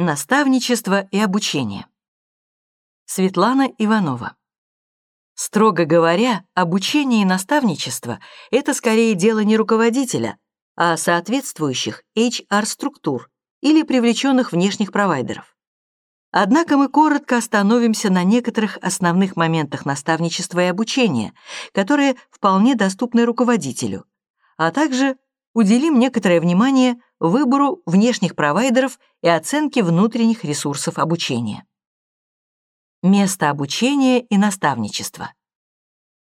Наставничество и обучение. Светлана Иванова. Строго говоря, обучение и наставничество — это скорее дело не руководителя, а соответствующих HR-структур или привлеченных внешних провайдеров. Однако мы коротко остановимся на некоторых основных моментах наставничества и обучения, которые вполне доступны руководителю, а также уделим некоторое внимание выбору внешних провайдеров и оценке внутренних ресурсов обучения. Место обучения и наставничества.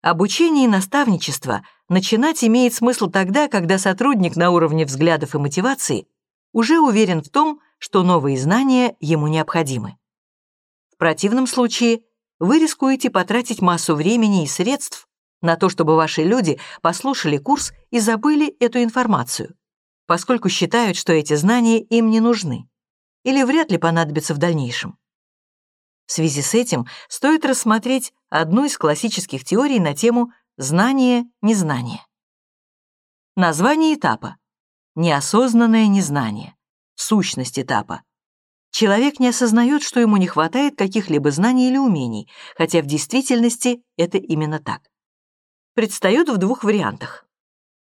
Обучение и наставничество начинать имеет смысл тогда, когда сотрудник на уровне взглядов и мотивации уже уверен в том, что новые знания ему необходимы. В противном случае вы рискуете потратить массу времени и средств на то, чтобы ваши люди послушали курс и забыли эту информацию, поскольку считают, что эти знания им не нужны или вряд ли понадобятся в дальнейшем. В связи с этим стоит рассмотреть одну из классических теорий на тему «знание-незнание». Название этапа — неосознанное незнание, сущность этапа. Человек не осознает, что ему не хватает каких-либо знаний или умений, хотя в действительности это именно так предстает в двух вариантах.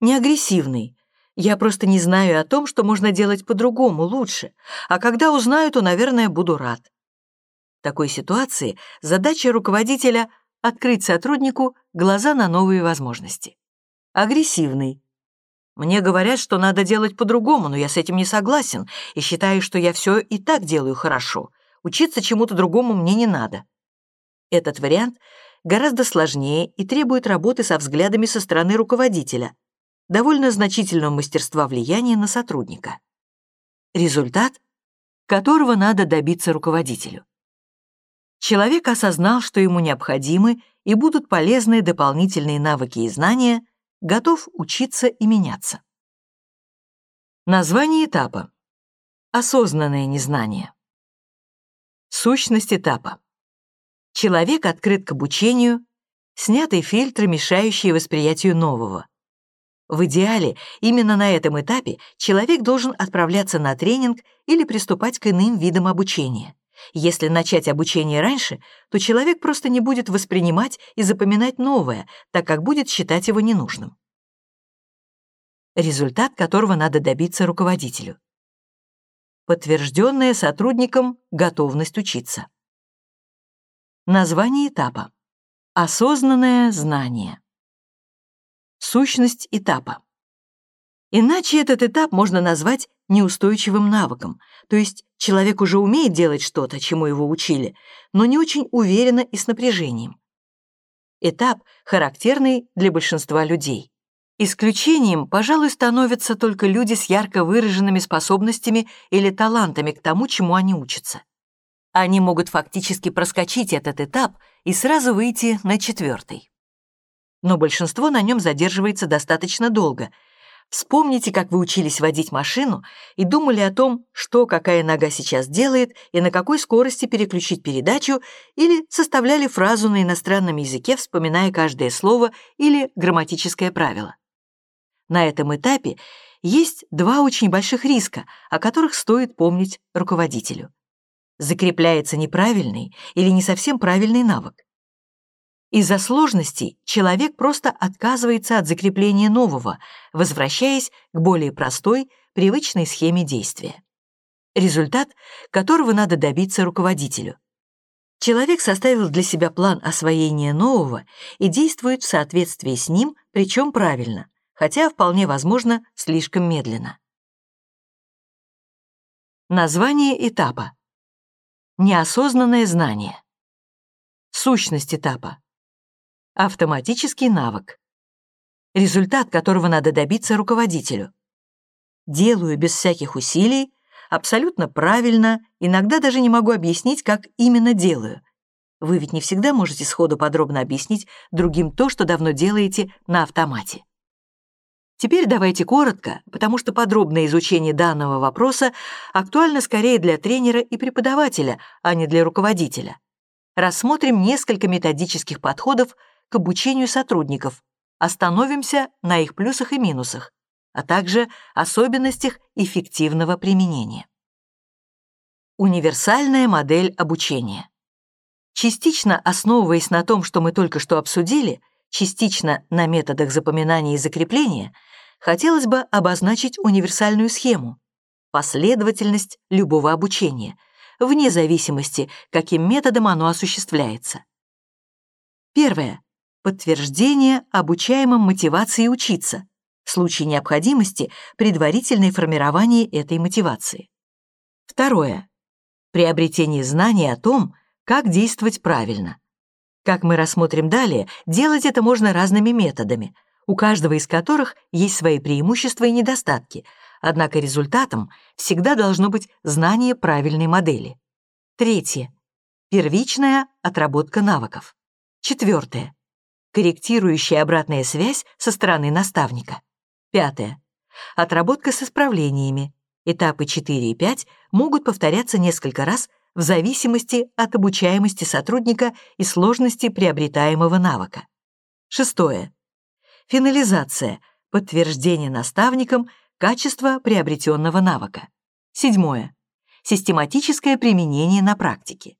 Не агрессивный. Я просто не знаю о том, что можно делать по-другому, лучше. А когда узнаю, то, наверное, буду рад. В такой ситуации задача руководителя — открыть сотруднику глаза на новые возможности. Агрессивный. Мне говорят, что надо делать по-другому, но я с этим не согласен и считаю, что я все и так делаю хорошо. Учиться чему-то другому мне не надо. Этот вариант гораздо сложнее и требует работы со взглядами со стороны руководителя, довольно значительного мастерства влияния на сотрудника. Результат, которого надо добиться руководителю. Человек осознал, что ему необходимы и будут полезны дополнительные навыки и знания, готов учиться и меняться. Название этапа. Осознанное незнание. Сущность этапа. Человек открыт к обучению, сняты фильтры, мешающие восприятию нового. В идеале, именно на этом этапе человек должен отправляться на тренинг или приступать к иным видам обучения. Если начать обучение раньше, то человек просто не будет воспринимать и запоминать новое, так как будет считать его ненужным. Результат которого надо добиться руководителю. Подтвержденная сотрудником готовность учиться. Название этапа. Осознанное знание. Сущность этапа. Иначе этот этап можно назвать неустойчивым навыком, то есть человек уже умеет делать что-то, чему его учили, но не очень уверенно и с напряжением. Этап характерный для большинства людей. Исключением, пожалуй, становятся только люди с ярко выраженными способностями или талантами к тому, чему они учатся. Они могут фактически проскочить этот этап и сразу выйти на четвертый. Но большинство на нем задерживается достаточно долго. Вспомните, как вы учились водить машину и думали о том, что какая нога сейчас делает и на какой скорости переключить передачу, или составляли фразу на иностранном языке, вспоминая каждое слово или грамматическое правило. На этом этапе есть два очень больших риска, о которых стоит помнить руководителю закрепляется неправильный или не совсем правильный навык. Из-за сложностей человек просто отказывается от закрепления нового, возвращаясь к более простой, привычной схеме действия. Результат, которого надо добиться руководителю. Человек составил для себя план освоения нового и действует в соответствии с ним, причем правильно, хотя вполне возможно слишком медленно. Название этапа. Неосознанное знание. Сущность этапа. Автоматический навык. Результат, которого надо добиться руководителю. Делаю без всяких усилий, абсолютно правильно, иногда даже не могу объяснить, как именно делаю. Вы ведь не всегда можете сходу подробно объяснить другим то, что давно делаете на автомате. Теперь давайте коротко, потому что подробное изучение данного вопроса актуально скорее для тренера и преподавателя, а не для руководителя. Рассмотрим несколько методических подходов к обучению сотрудников, остановимся на их плюсах и минусах, а также особенностях эффективного применения. Универсальная модель обучения. Частично основываясь на том, что мы только что обсудили, частично на методах запоминания и закрепления, хотелось бы обозначить универсальную схему, последовательность любого обучения, вне зависимости, каким методом оно осуществляется. Первое. Подтверждение обучаемым мотивации учиться. В случае необходимости предварительное формирование этой мотивации. Второе. Приобретение знаний о том, как действовать правильно. Как мы рассмотрим далее, делать это можно разными методами, у каждого из которых есть свои преимущества и недостатки, однако результатом всегда должно быть знание правильной модели. Третье. Первичная отработка навыков. Четвертое. Корректирующая обратная связь со стороны наставника. Пятое. Отработка с исправлениями. Этапы 4 и 5 могут повторяться несколько раз в зависимости от обучаемости сотрудника и сложности приобретаемого навыка. Шестое. Финализация. Подтверждение наставником качества приобретенного навыка. Седьмое. Систематическое применение на практике.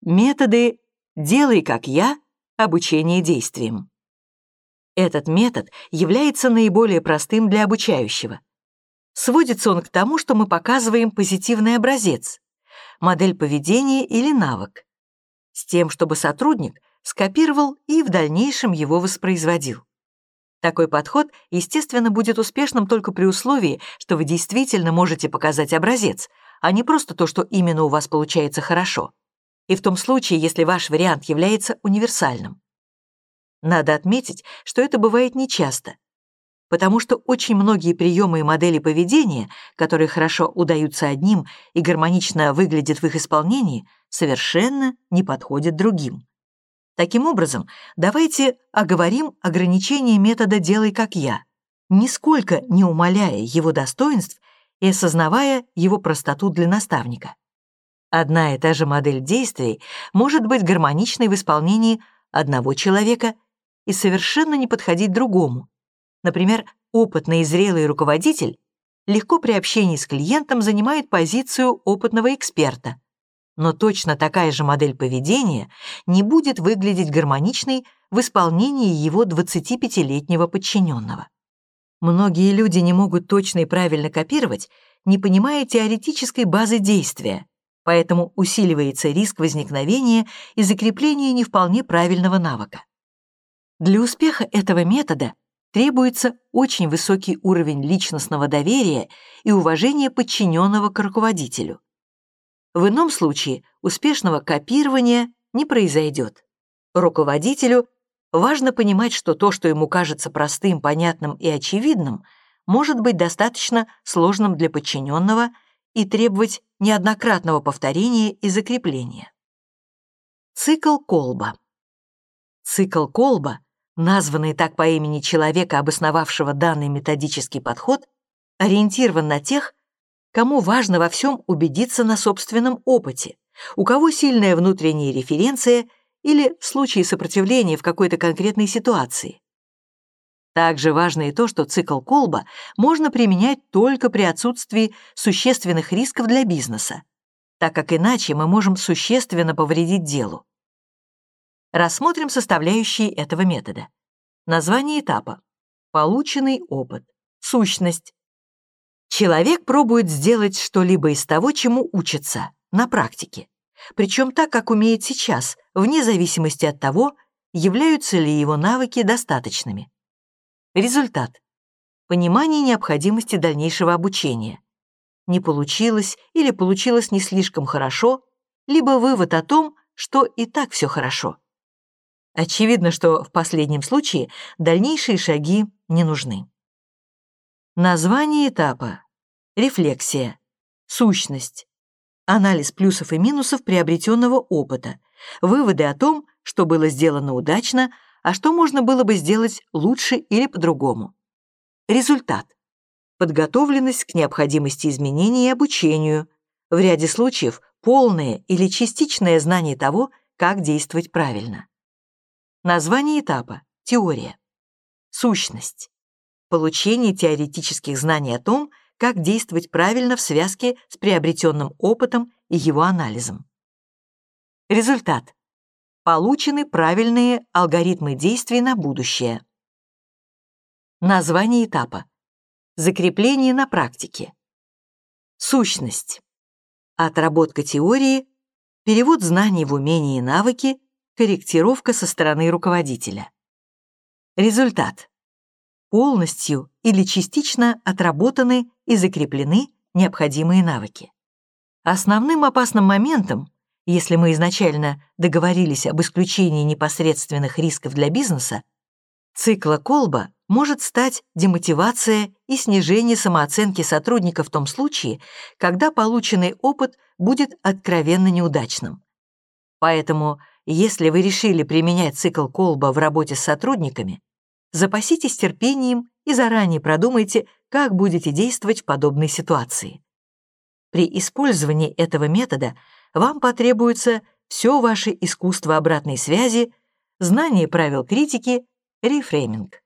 Методы «делай как я» обучение действиям. Этот метод является наиболее простым для обучающего. Сводится он к тому, что мы показываем позитивный образец, модель поведения или навык, с тем, чтобы сотрудник скопировал и в дальнейшем его воспроизводил. Такой подход, естественно, будет успешным только при условии, что вы действительно можете показать образец, а не просто то, что именно у вас получается хорошо. И в том случае, если ваш вариант является универсальным. Надо отметить, что это бывает нечасто, потому что очень многие приемы и модели поведения, которые хорошо удаются одним и гармонично выглядят в их исполнении, совершенно не подходят другим. Таким образом, давайте оговорим ограничение метода «делай как я», нисколько не умаляя его достоинств и осознавая его простоту для наставника. Одна и та же модель действий может быть гармоничной в исполнении одного человека и совершенно не подходить другому. Например, опытный и зрелый руководитель легко при общении с клиентом занимает позицию опытного эксперта, но точно такая же модель поведения не будет выглядеть гармоничной в исполнении его 25-летнего подчиненного. Многие люди не могут точно и правильно копировать, не понимая теоретической базы действия, поэтому усиливается риск возникновения и закрепления не вполне правильного навыка. Для успеха этого метода требуется очень высокий уровень личностного доверия и уважения подчиненного к руководителю. В ином случае успешного копирования не произойдет. Руководителю важно понимать, что то, что ему кажется простым, понятным и очевидным, может быть достаточно сложным для подчиненного и требовать неоднократного повторения и закрепления. Цикл Колба. Цикл Колба названный так по имени человека, обосновавшего данный методический подход, ориентирован на тех, кому важно во всем убедиться на собственном опыте, у кого сильная внутренняя референция или в случае сопротивления в какой-то конкретной ситуации. Также важно и то, что цикл Колба можно применять только при отсутствии существенных рисков для бизнеса, так как иначе мы можем существенно повредить делу. Рассмотрим составляющие этого метода. Название этапа. Полученный опыт. Сущность. Человек пробует сделать что-либо из того, чему учится, на практике. Причем так, как умеет сейчас, вне зависимости от того, являются ли его навыки достаточными. Результат. Понимание необходимости дальнейшего обучения. Не получилось или получилось не слишком хорошо, либо вывод о том, что и так все хорошо. Очевидно, что в последнем случае дальнейшие шаги не нужны. Название этапа. Рефлексия. Сущность. Анализ плюсов и минусов приобретенного опыта. Выводы о том, что было сделано удачно, а что можно было бы сделать лучше или по-другому. Результат. Подготовленность к необходимости изменений и обучению. В ряде случаев полное или частичное знание того, как действовать правильно. Название этапа — теория. Сущность. Получение теоретических знаний о том, как действовать правильно в связке с приобретенным опытом и его анализом. Результат. Получены правильные алгоритмы действий на будущее. Название этапа. Закрепление на практике. Сущность. Отработка теории, перевод знаний в умения и навыки, корректировка со стороны руководителя. Результат. Полностью или частично отработаны и закреплены необходимые навыки. Основным опасным моментом, если мы изначально договорились об исключении непосредственных рисков для бизнеса, цикла Колба может стать демотивация и снижение самооценки сотрудника в том случае, когда полученный опыт будет откровенно неудачным. Поэтому, если вы решили применять цикл Колба в работе с сотрудниками, запаситесь терпением и заранее продумайте, как будете действовать в подобной ситуации. При использовании этого метода вам потребуется все ваше искусство обратной связи, знание правил критики, рефрейминг.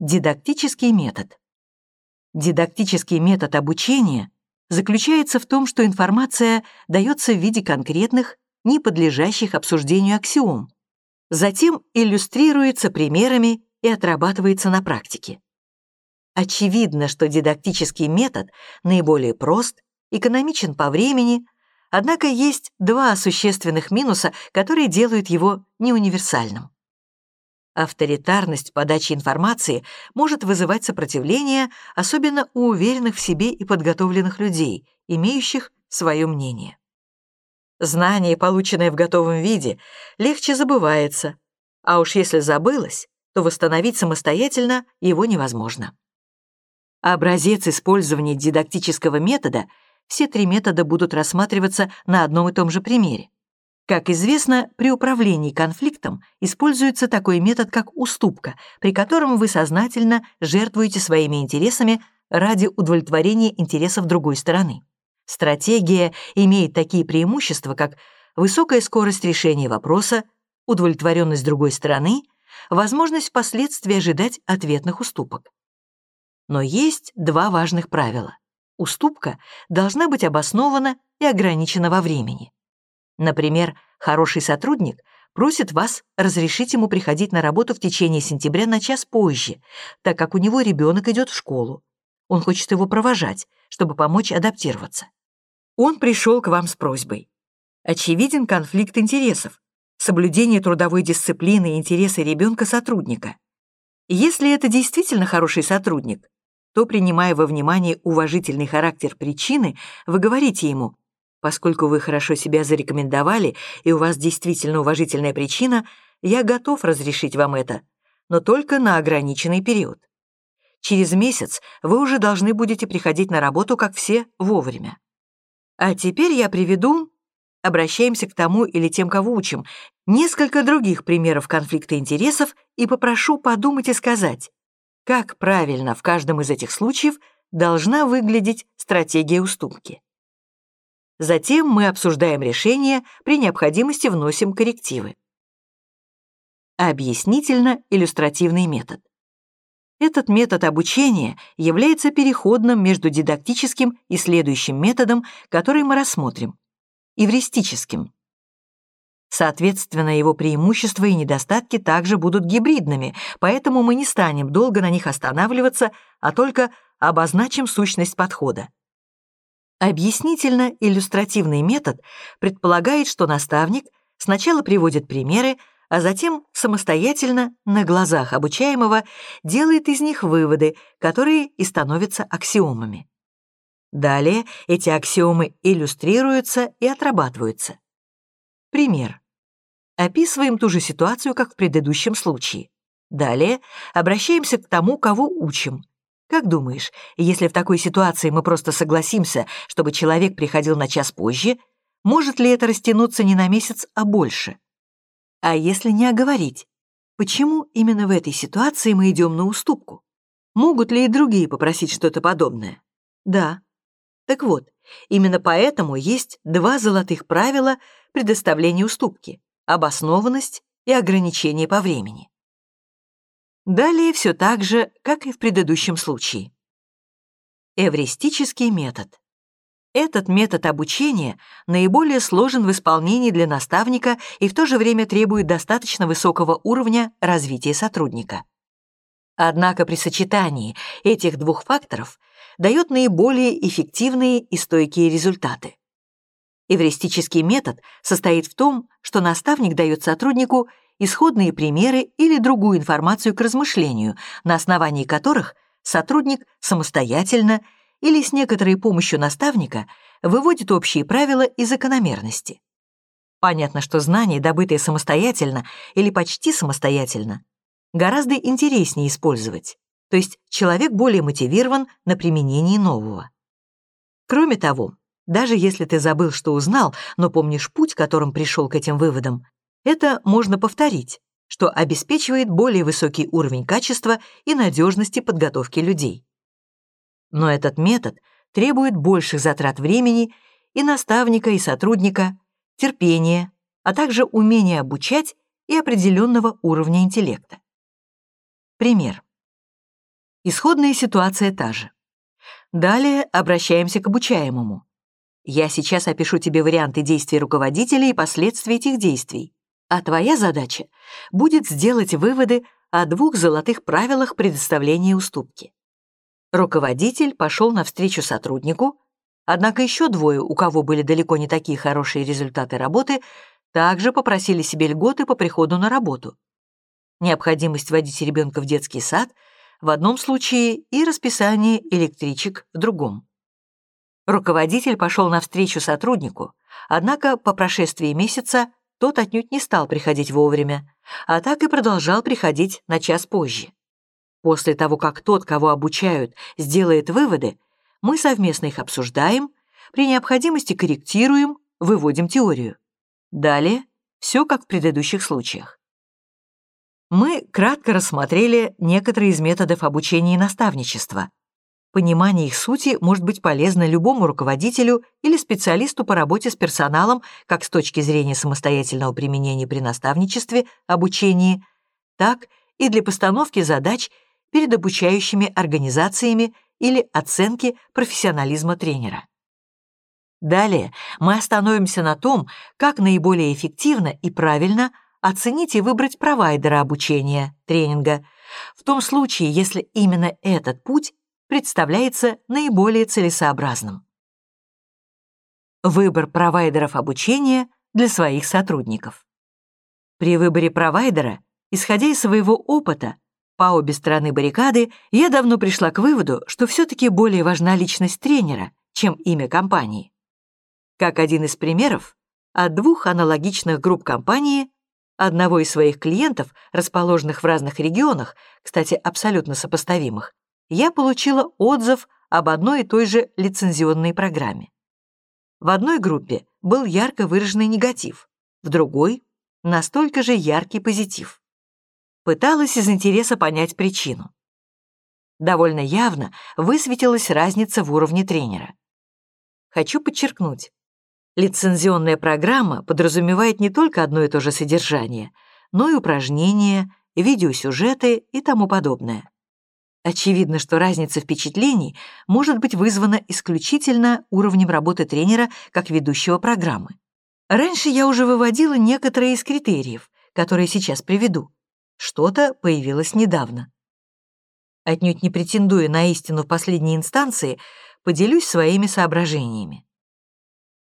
Дидактический метод. Дидактический метод обучения заключается в том, что информация дается в виде конкретных, не подлежащих обсуждению аксиом, затем иллюстрируется примерами и отрабатывается на практике. Очевидно, что дидактический метод наиболее прост, экономичен по времени, однако есть два существенных минуса, которые делают его неуниверсальным. Авторитарность подачи информации может вызывать сопротивление, особенно у уверенных в себе и подготовленных людей, имеющих свое мнение. Знание, полученное в готовом виде, легче забывается, а уж если забылось, то восстановить самостоятельно его невозможно. Образец использования дидактического метода все три метода будут рассматриваться на одном и том же примере. Как известно, при управлении конфликтом используется такой метод, как уступка, при котором вы сознательно жертвуете своими интересами ради удовлетворения интересов другой стороны. Стратегия имеет такие преимущества, как высокая скорость решения вопроса, удовлетворенность другой стороны — возможность впоследствии ожидать ответных уступок. Но есть два важных правила. Уступка должна быть обоснована и ограничена во времени. Например, хороший сотрудник просит вас разрешить ему приходить на работу в течение сентября на час позже, так как у него ребенок идет в школу. Он хочет его провожать, чтобы помочь адаптироваться. Он пришел к вам с просьбой. Очевиден конфликт интересов, соблюдение трудовой дисциплины и интересы ребенка-сотрудника. Если это действительно хороший сотрудник, то, принимая во внимание уважительный характер причины, вы говорите ему, поскольку вы хорошо себя зарекомендовали и у вас действительно уважительная причина, я готов разрешить вам это, но только на ограниченный период. Через месяц вы уже должны будете приходить на работу, как все, вовремя. А теперь я приведу обращаемся к тому или тем, кого учим, несколько других примеров конфликта интересов и попрошу подумать и сказать, как правильно в каждом из этих случаев должна выглядеть стратегия уступки. Затем мы обсуждаем решение, при необходимости вносим коррективы. Объяснительно-иллюстративный метод. Этот метод обучения является переходным между дидактическим и следующим методом, который мы рассмотрим эвристическим. Соответственно, его преимущества и недостатки также будут гибридными, поэтому мы не станем долго на них останавливаться, а только обозначим сущность подхода. Объяснительно-иллюстративный метод предполагает, что наставник сначала приводит примеры, а затем самостоятельно, на глазах обучаемого, делает из них выводы, которые и становятся аксиомами. Далее эти аксиомы иллюстрируются и отрабатываются. Пример. Описываем ту же ситуацию, как в предыдущем случае. Далее обращаемся к тому, кого учим. Как думаешь, если в такой ситуации мы просто согласимся, чтобы человек приходил на час позже, может ли это растянуться не на месяц, а больше? А если не оговорить? Почему именно в этой ситуации мы идем на уступку? Могут ли и другие попросить что-то подобное? Да, так вот, именно поэтому есть два золотых правила предоставления уступки — обоснованность и ограничение по времени. Далее все так же, как и в предыдущем случае. Эвристический метод. Этот метод обучения наиболее сложен в исполнении для наставника и в то же время требует достаточно высокого уровня развития сотрудника. Однако при сочетании этих двух факторов дает наиболее эффективные и стойкие результаты. Эвристический метод состоит в том, что наставник дает сотруднику исходные примеры или другую информацию к размышлению, на основании которых сотрудник самостоятельно или с некоторой помощью наставника выводит общие правила и закономерности. Понятно, что знания, добытые самостоятельно или почти самостоятельно, гораздо интереснее использовать, то есть человек более мотивирован на применении нового. Кроме того, даже если ты забыл, что узнал, но помнишь путь, которым пришел к этим выводам, это можно повторить, что обеспечивает более высокий уровень качества и надежности подготовки людей. Но этот метод требует больших затрат времени и наставника, и сотрудника, терпения, а также умения обучать и определенного уровня интеллекта. Пример. Исходная ситуация та же. Далее обращаемся к обучаемому. Я сейчас опишу тебе варианты действий руководителя и последствий этих действий а твоя задача будет сделать выводы о двух золотых правилах предоставления уступки. Руководитель пошел навстречу сотруднику, однако еще двое, у кого были далеко не такие хорошие результаты работы, также попросили себе льготы по приходу на работу. Необходимость водить ребенка в детский сад в одном случае и расписание электричек в другом. Руководитель пошел навстречу сотруднику, однако по прошествии месяца тот отнюдь не стал приходить вовремя, а так и продолжал приходить на час позже. После того, как тот, кого обучают, сделает выводы, мы совместно их обсуждаем, при необходимости корректируем, выводим теорию. Далее все как в предыдущих случаях. Мы кратко рассмотрели некоторые из методов обучения и наставничества, Понимание их сути может быть полезно любому руководителю или специалисту по работе с персоналом как с точки зрения самостоятельного применения при наставничестве, обучении, так и для постановки задач перед обучающими организациями или оценки профессионализма тренера. Далее мы остановимся на том, как наиболее эффективно и правильно оценить и выбрать провайдера обучения, тренинга, в том случае, если именно этот путь представляется наиболее целесообразным. Выбор провайдеров обучения для своих сотрудников. При выборе провайдера, исходя из своего опыта, по обе стороны баррикады, я давно пришла к выводу, что все-таки более важна личность тренера, чем имя компании. Как один из примеров, от двух аналогичных групп компании, одного из своих клиентов, расположенных в разных регионах, кстати, абсолютно сопоставимых, я получила отзыв об одной и той же лицензионной программе. В одной группе был ярко выраженный негатив, в другой — настолько же яркий позитив. Пыталась из интереса понять причину. Довольно явно высветилась разница в уровне тренера. Хочу подчеркнуть, лицензионная программа подразумевает не только одно и то же содержание, но и упражнения, видеосюжеты и тому подобное. Очевидно, что разница впечатлений может быть вызвана исключительно уровнем работы тренера как ведущего программы. Раньше я уже выводила некоторые из критериев, которые сейчас приведу. Что-то появилось недавно. Отнюдь не претендуя на истину в последней инстанции, поделюсь своими соображениями.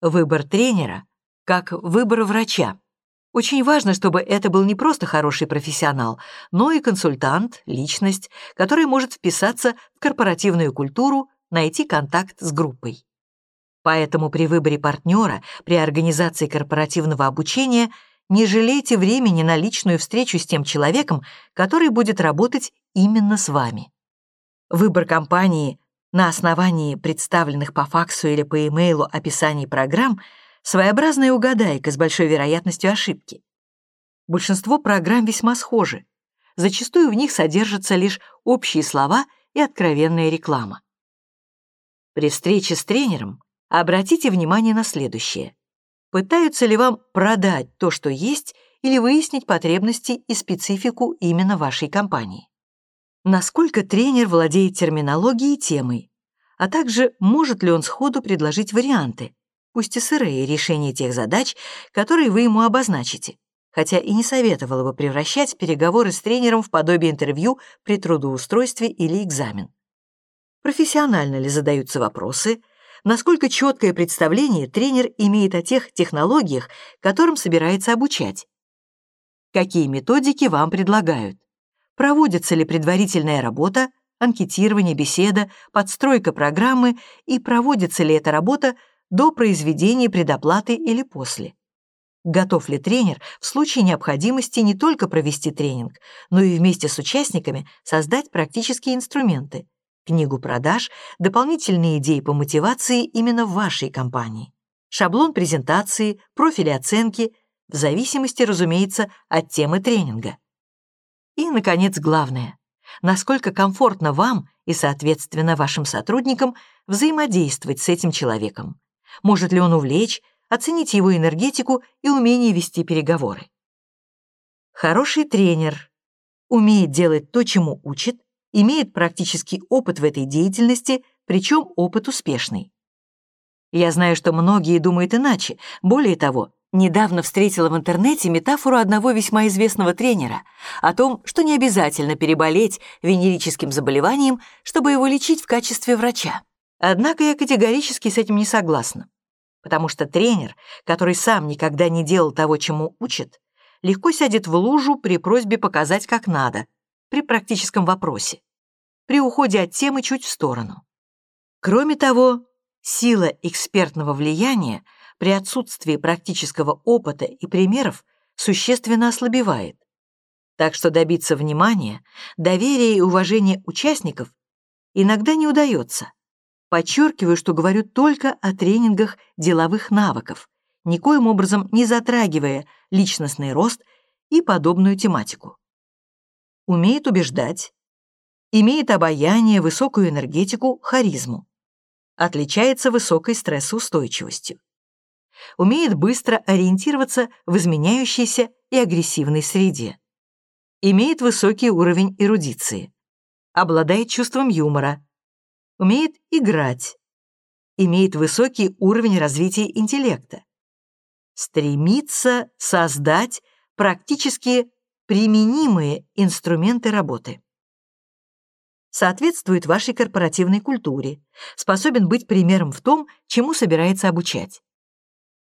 Выбор тренера как выбор врача. Очень важно, чтобы это был не просто хороший профессионал, но и консультант, личность, который может вписаться в корпоративную культуру, найти контакт с группой. Поэтому при выборе партнера, при организации корпоративного обучения не жалейте времени на личную встречу с тем человеком, который будет работать именно с вами. Выбор компании на основании представленных по факсу или по имейлу описаний программ — Своеобразная угадайка с большой вероятностью ошибки. Большинство программ весьма схожи. Зачастую в них содержатся лишь общие слова и откровенная реклама. При встрече с тренером обратите внимание на следующее. Пытаются ли вам продать то, что есть, или выяснить потребности и специфику именно вашей компании? Насколько тренер владеет терминологией и темой? а также может ли он сходу предложить варианты, пусть и сырые, решения тех задач, которые вы ему обозначите, хотя и не советовала бы превращать переговоры с тренером в подобие интервью при трудоустройстве или экзамен. Профессионально ли задаются вопросы, насколько четкое представление тренер имеет о тех технологиях, которым собирается обучать. Какие методики вам предлагают? Проводится ли предварительная работа, анкетирование, беседа, подстройка программы и проводится ли эта работа до произведения предоплаты или после? Готов ли тренер в случае необходимости не только провести тренинг, но и вместе с участниками создать практические инструменты, книгу продаж, дополнительные идеи по мотивации именно в вашей компании, шаблон презентации, профили оценки, в зависимости, разумеется, от темы тренинга. И, наконец, главное, насколько комфортно вам и, соответственно, вашим сотрудникам взаимодействовать с этим человеком. Может ли он увлечь, оценить его энергетику и умение вести переговоры. Хороший тренер умеет делать то, чему учит, имеет практический опыт в этой деятельности, причем опыт успешный. Я знаю, что многие думают иначе. Более того, недавно встретила в интернете метафору одного весьма известного тренера о том, что не обязательно переболеть венерическим заболеванием, чтобы его лечить в качестве врача. Однако я категорически с этим не согласна, потому что тренер, который сам никогда не делал того, чему учит, легко сядет в лужу при просьбе показать как надо, при практическом вопросе, при уходе от темы чуть в сторону. Кроме того, сила экспертного влияния при отсутствии практического опыта и примеров существенно ослабевает. Так что добиться внимания, доверия и уважения участников иногда не удается. Подчеркиваю, что говорю только о тренингах деловых навыков, никоим образом не затрагивая личностный рост и подобную тематику умеет убеждать, имеет обаяние, высокую энергетику, харизму, отличается высокой стрессоустойчивостью, умеет быстро ориентироваться в изменяющейся и агрессивной среде, имеет высокий уровень эрудиции, обладает чувством юмора, умеет играть, имеет высокий уровень развития интеллекта, стремится создать практически применимые инструменты работы. Соответствует вашей корпоративной культуре, способен быть примером в том, чему собирается обучать.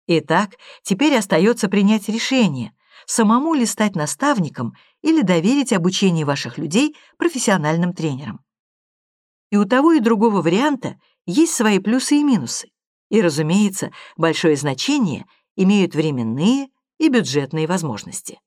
Итак, теперь остается принять решение, самому ли стать наставником или доверить обучение ваших людей профессиональным тренерам. И у того и другого варианта есть свои плюсы и минусы. И, разумеется, большое значение имеют временные и бюджетные возможности.